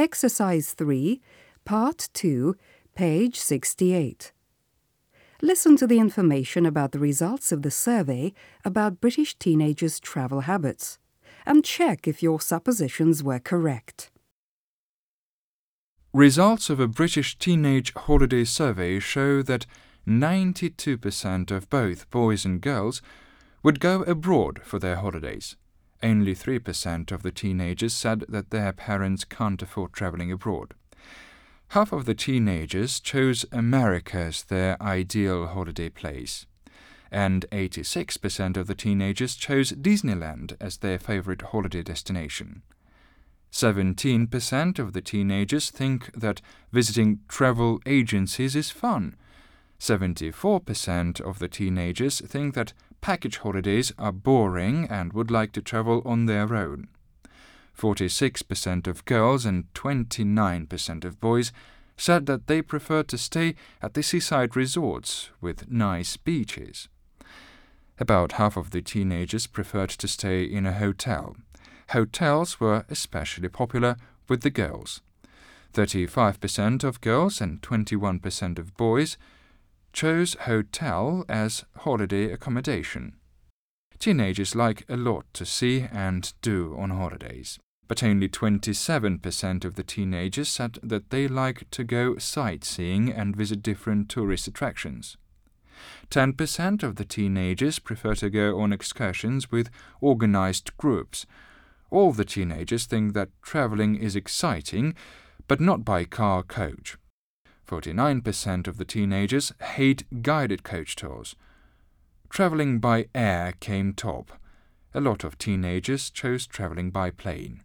Exercise 3, Part 2, page 68. Listen to the information about the results of the survey about British teenagers' travel habits and check if your suppositions were correct. Results of a British teenage holiday survey show that 92% of both boys and girls would go abroad for their holidays. Only 3% of the teenagers said that their parents can't afford traveling abroad. Half of the teenagers chose America as their ideal holiday place, and 86% of the teenagers chose Disneyland as their favorite holiday destination. 17% of the teenagers think that visiting travel agencies is fun. 74% of the teenagers think that package holidays are boring and would like to travel on their own. 46% of girls and 29% of boys said that they prefer to stay at the seaside resorts with nice beaches. About half of the teenagers preferred to stay in a hotel hotels were especially popular with the girls. 35% of girls and 21% of boys chose hotel as holiday accommodation. Teenagers like a lot to see and do on holidays, but only 27% of the teenagers said that they like to go sightseeing and visit different tourist attractions. 10% of the teenagers prefer to go on excursions with organized groups all the teenagers think that traveling is exciting, but not by car coach. 49% of the teenagers hate guided coach tours. Traveling by air came top. A lot of teenagers chose traveling by plane.